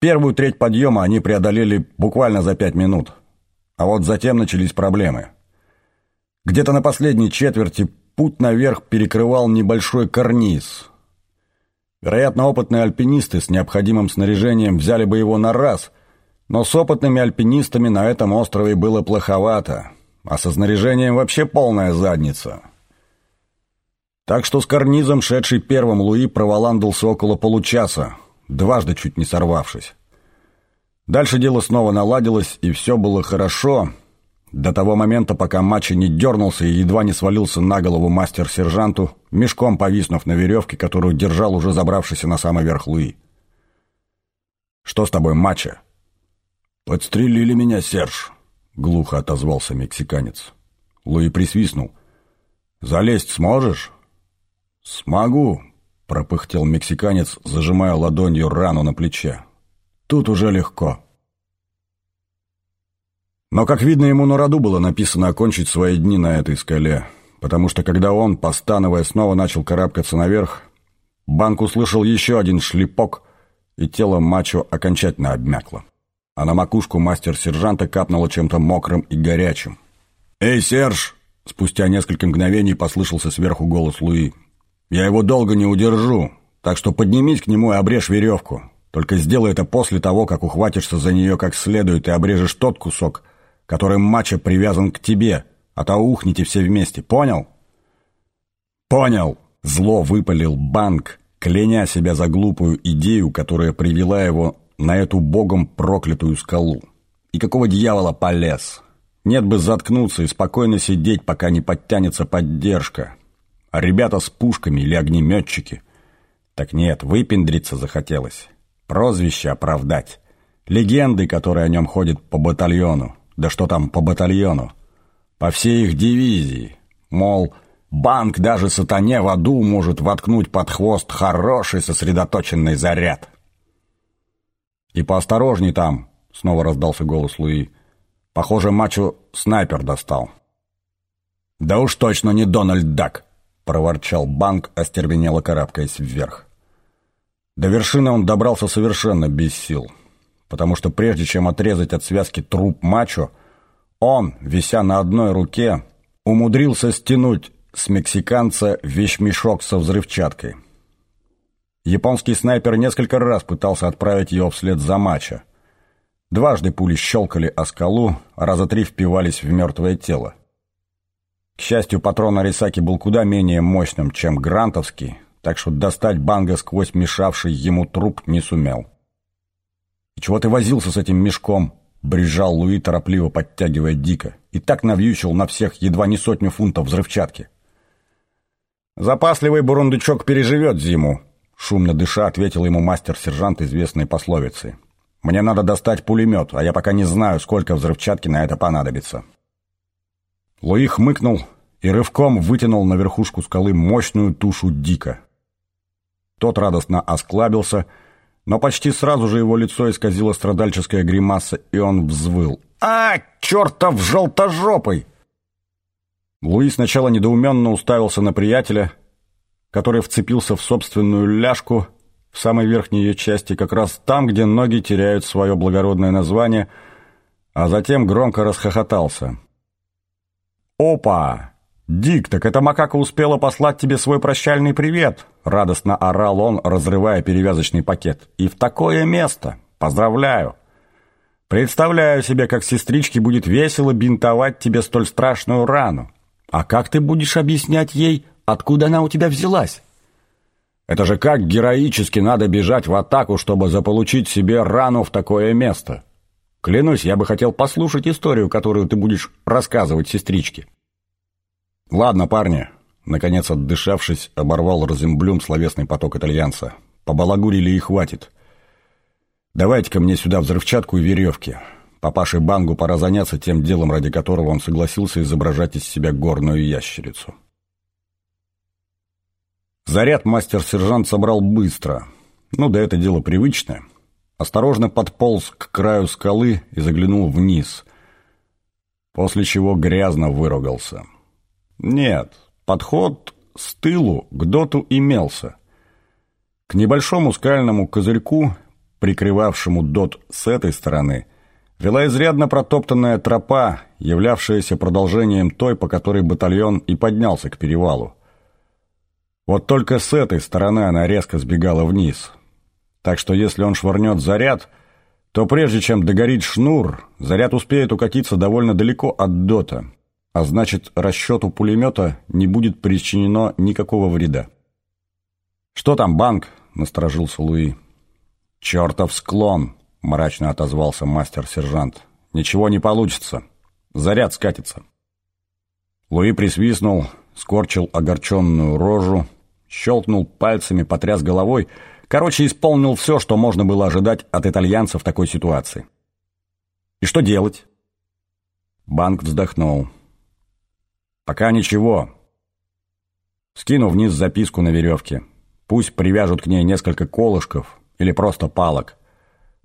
Первую треть подъема они преодолели буквально за пять минут. А вот затем начались проблемы. Где-то на последней четверти путь наверх перекрывал небольшой карниз. Вероятно, опытные альпинисты с необходимым снаряжением взяли бы его на раз, но с опытными альпинистами на этом острове было плоховато, а со снаряжением вообще полная задница. Так что с карнизом, шедший первым, Луи проволандался около получаса, дважды чуть не сорвавшись. Дальше дело снова наладилось, и все было хорошо, до того момента, пока Мачи не дернулся и едва не свалился на голову мастер-сержанту, мешком повиснув на веревке, которую держал уже забравшийся на самый верх Луи. «Что с тобой, Мача?» «Подстрелили меня, Серж», — глухо отозвался мексиканец. Луи присвистнул. «Залезть сможешь?» «Смогу», — пропыхтел мексиканец, зажимая ладонью рану на плече. «Тут уже легко». Но, как видно, ему на роду было написано окончить свои дни на этой скале, потому что когда он, постановая, снова начал карабкаться наверх, Банк услышал еще один шлепок, и тело мачо окончательно обмякло. А на макушку мастер-сержанта капнуло чем-то мокрым и горячим. «Эй, Серж!» Спустя несколько мгновений послышался сверху голос Луи. «Я его долго не удержу, так что поднимись к нему и обрежь веревку. Только сделай это после того, как ухватишься за нее как следует и обрежешь тот кусок, которым мачо привязан к тебе, а то ухните все вместе, понял?» «Понял!» — зло выпалил банк, кляня себя за глупую идею, которая привела его на эту богом проклятую скалу. И какого дьявола полез? Нет бы заткнуться и спокойно сидеть, пока не подтянется поддержка. А ребята с пушками или огнеметчики. Так нет, выпендриться захотелось. Прозвище оправдать. Легенды, которые о нем ходят по батальону. Да что там по батальону? По всей их дивизии. Мол, банк даже сатане в аду может воткнуть под хвост хороший сосредоточенный заряд. «И поосторожней там!» — снова раздался голос Луи. «Похоже, мачо снайпер достал». «Да уж точно не Дональд Дак!» — проворчал банк, остервенело карабкаясь вверх. До вершины он добрался совершенно без сил потому что прежде чем отрезать от связки труп мачо, он, вися на одной руке, умудрился стянуть с мексиканца вещмешок со взрывчаткой. Японский снайпер несколько раз пытался отправить его вслед за мачо. Дважды пули щелкали о скалу, раза три впивались в мертвое тело. К счастью, патрон Арисаки был куда менее мощным, чем грантовский, так что достать банга сквозь мешавший ему труп не сумел. «И чего ты возился с этим мешком?» — брежал Луи, торопливо подтягивая Дика. И так навьючил на всех едва не сотню фунтов взрывчатки. «Запасливый бурундучок переживет зиму», — шумно дыша ответил ему мастер-сержант известной пословицы. «Мне надо достать пулемет, а я пока не знаю, сколько взрывчатки на это понадобится». Луи хмыкнул и рывком вытянул на верхушку скалы мощную тушу Дика. Тот радостно осклабился — но почти сразу же его лицо исказило страдальческая гримаса, и он взвыл. «А, чертов желтожопый!» Луи сначала недоуменно уставился на приятеля, который вцепился в собственную ляжку в самой верхней ее части, как раз там, где ноги теряют свое благородное название, а затем громко расхохотался. «Опа! «Дик, так эта макака успела послать тебе свой прощальный привет!» Радостно орал он, разрывая перевязочный пакет. «И в такое место! Поздравляю!» «Представляю себе, как сестричке будет весело бинтовать тебе столь страшную рану. А как ты будешь объяснять ей, откуда она у тебя взялась?» «Это же как героически надо бежать в атаку, чтобы заполучить себе рану в такое место!» «Клянусь, я бы хотел послушать историю, которую ты будешь рассказывать сестричке». «Ладно, парни», — наконец отдышавшись, оборвал Розенблюм словесный поток итальянца. «Побалагурили и хватит. Давайте-ка мне сюда взрывчатку и веревки. Папаше Бангу пора заняться тем делом, ради которого он согласился изображать из себя горную ящерицу». Заряд мастер-сержант собрал быстро. Ну да это дело привычное. Осторожно подполз к краю скалы и заглянул вниз, после чего грязно выругался. Нет, подход с тылу к доту имелся. К небольшому скальному козырьку прикрывавшему дот с этой стороны, вела изрядно протоптанная тропа, являвшаяся продолжением той, по которой батальон и поднялся к перевалу. Вот только с этой стороны она резко сбегала вниз. Так что если он швырнет заряд, то прежде чем догорит шнур, заряд успеет укатиться довольно далеко от дота, а значит расчету пулемета не будет причинено никакого вреда. «Что там, банк?» — насторожился Луи. «Чертов склон!» — мрачно отозвался мастер-сержант. «Ничего не получится. Заряд скатится». Луи присвистнул, скорчил огорченную рожу, щелкнул пальцами, потряс головой. Короче, исполнил все, что можно было ожидать от итальянца в такой ситуации. «И что делать?» Банк вздохнул. «Пока ничего. Скину вниз записку на веревке. Пусть привяжут к ней несколько колышков или просто палок.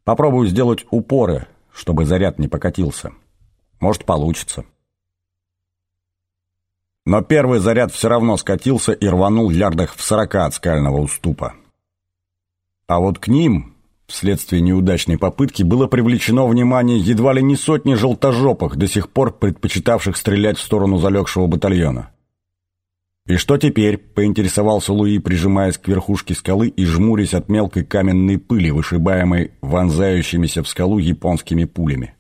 Попробую сделать упоры, чтобы заряд не покатился. Может, получится». Но первый заряд все равно скатился и рванул ярдах в сорока от скального уступа. А вот к ним, вследствие неудачной попытки, было привлечено внимание едва ли не сотни желтожопых, до сих пор предпочитавших стрелять в сторону залегшего батальона. «И что теперь?» — поинтересовался Луи, прижимаясь к верхушке скалы и жмурясь от мелкой каменной пыли, вышибаемой вонзающимися в скалу японскими пулями.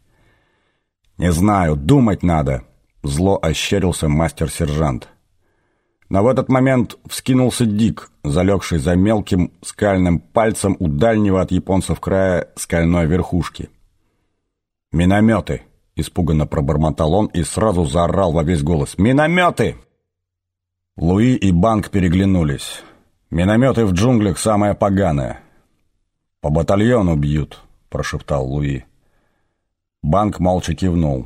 «Не знаю, думать надо», Зло ощерился мастер-сержант. Но в этот момент вскинулся Дик, залегший за мелким скальным пальцем у дальнего от японцев края скальной верхушки. «Минометы!» — испуганно пробормотал он и сразу заорал во весь голос. «Минометы!» Луи и Банк переглянулись. «Минометы в джунглях самое поганое». «По батальону бьют», — прошептал Луи. Банк молча кивнул.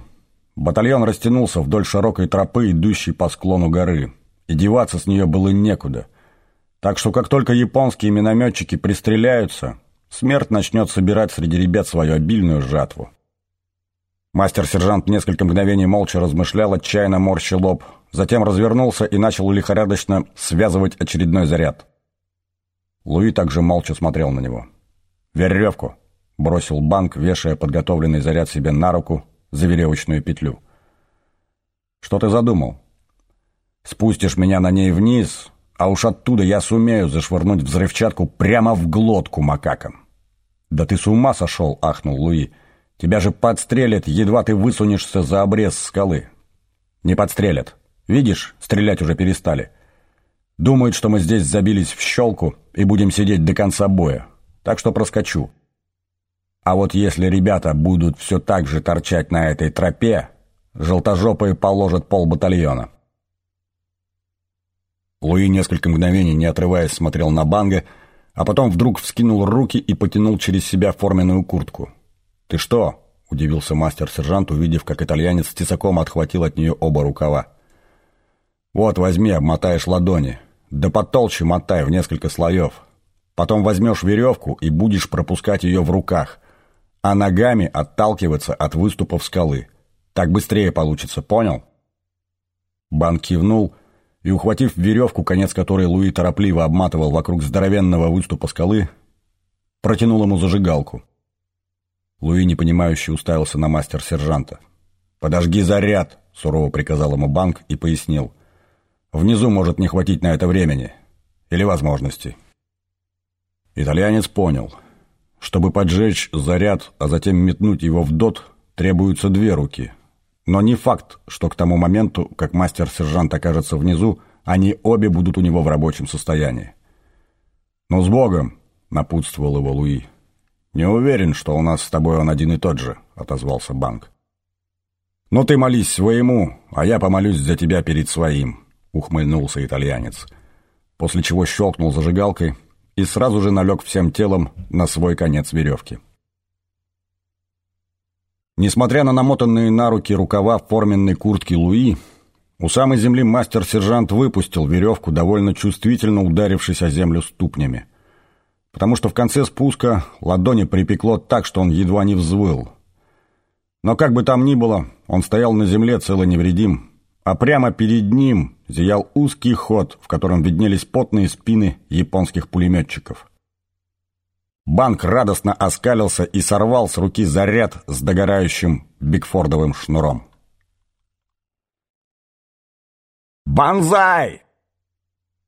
Батальон растянулся вдоль широкой тропы, идущей по склону горы, и деваться с нее было некуда. Так что как только японские минометчики пристреляются, смерть начнет собирать среди ребят свою обильную жатву. Мастер-сержант несколько мгновений молча размышлял, отчаянно морщи лоб, затем развернулся и начал лихорадочно связывать очередной заряд. Луи также молча смотрел на него. «Веревку!» — бросил банк, вешая подготовленный заряд себе на руку за веревочную петлю. «Что ты задумал? Спустишь меня на ней вниз, а уж оттуда я сумею зашвырнуть взрывчатку прямо в глотку макакам». «Да ты с ума сошел!» — ахнул Луи. «Тебя же подстрелят, едва ты высунешься за обрез скалы». «Не подстрелят. Видишь, стрелять уже перестали. Думают, что мы здесь забились в щелку и будем сидеть до конца боя. Так что проскочу. А вот если ребята будут все так же торчать на этой тропе, желтожопые положат пол батальона. Луи несколько мгновений, не отрываясь, смотрел на Банга, а потом вдруг вскинул руки и потянул через себя форменную куртку. «Ты что?» — удивился мастер-сержант, увидев, как итальянец тесаком отхватил от нее оба рукава. «Вот, возьми, обмотаешь ладони. Да потолще мотай в несколько слоев. Потом возьмешь веревку и будешь пропускать ее в руках а ногами отталкиваться от выступов скалы. Так быстрее получится, понял?» Бан кивнул и, ухватив веревку, конец которой Луи торопливо обматывал вокруг здоровенного выступа скалы, протянул ему зажигалку. Луи, непонимающе, уставился на мастер-сержанта. «Подожги заряд!» — сурово приказал ему банк и пояснил. «Внизу может не хватить на это времени. Или возможностей». Итальянец понял — чтобы поджечь заряд, а затем метнуть его в дот, требуются две руки. Но не факт, что к тому моменту, как мастер-сержант окажется внизу, они обе будут у него в рабочем состоянии. «Ну, с Богом!» — напутствовал его Луи. «Не уверен, что у нас с тобой он один и тот же», — отозвался Банк. «Ну ты молись своему, а я помолюсь за тебя перед своим», — ухмыльнулся итальянец, после чего щелкнул зажигалкой — и сразу же налег всем телом на свой конец веревки. Несмотря на намотанные на руки рукава форменной куртки Луи, у самой земли мастер-сержант выпустил веревку, довольно чувствительно ударившись о землю ступнями. Потому что в конце спуска ладони припекло так, что он едва не взвыл. Но как бы там ни было, он стоял на земле цело невредим, а прямо перед ним зиял узкий ход, в котором виднелись потные спины японских пулеметчиков. Банк радостно оскалился и сорвал с руки заряд с догорающим бигфордовым шнуром. «Бонзай!»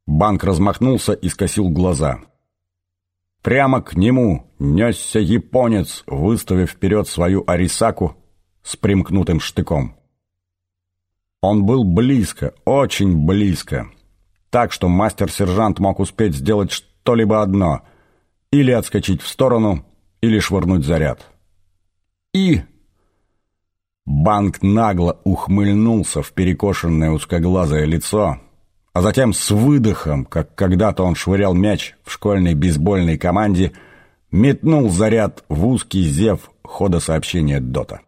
Банк размахнулся и скосил глаза. Прямо к нему несся японец, выставив вперед свою арисаку с примкнутым штыком. Он был близко, очень близко, так что мастер-сержант мог успеть сделать что-либо одно — или отскочить в сторону, или швырнуть заряд. И... Банк нагло ухмыльнулся в перекошенное узкоглазое лицо, а затем с выдохом, как когда-то он швырял мяч в школьной бейсбольной команде, метнул заряд в узкий зев хода сообщения Дота.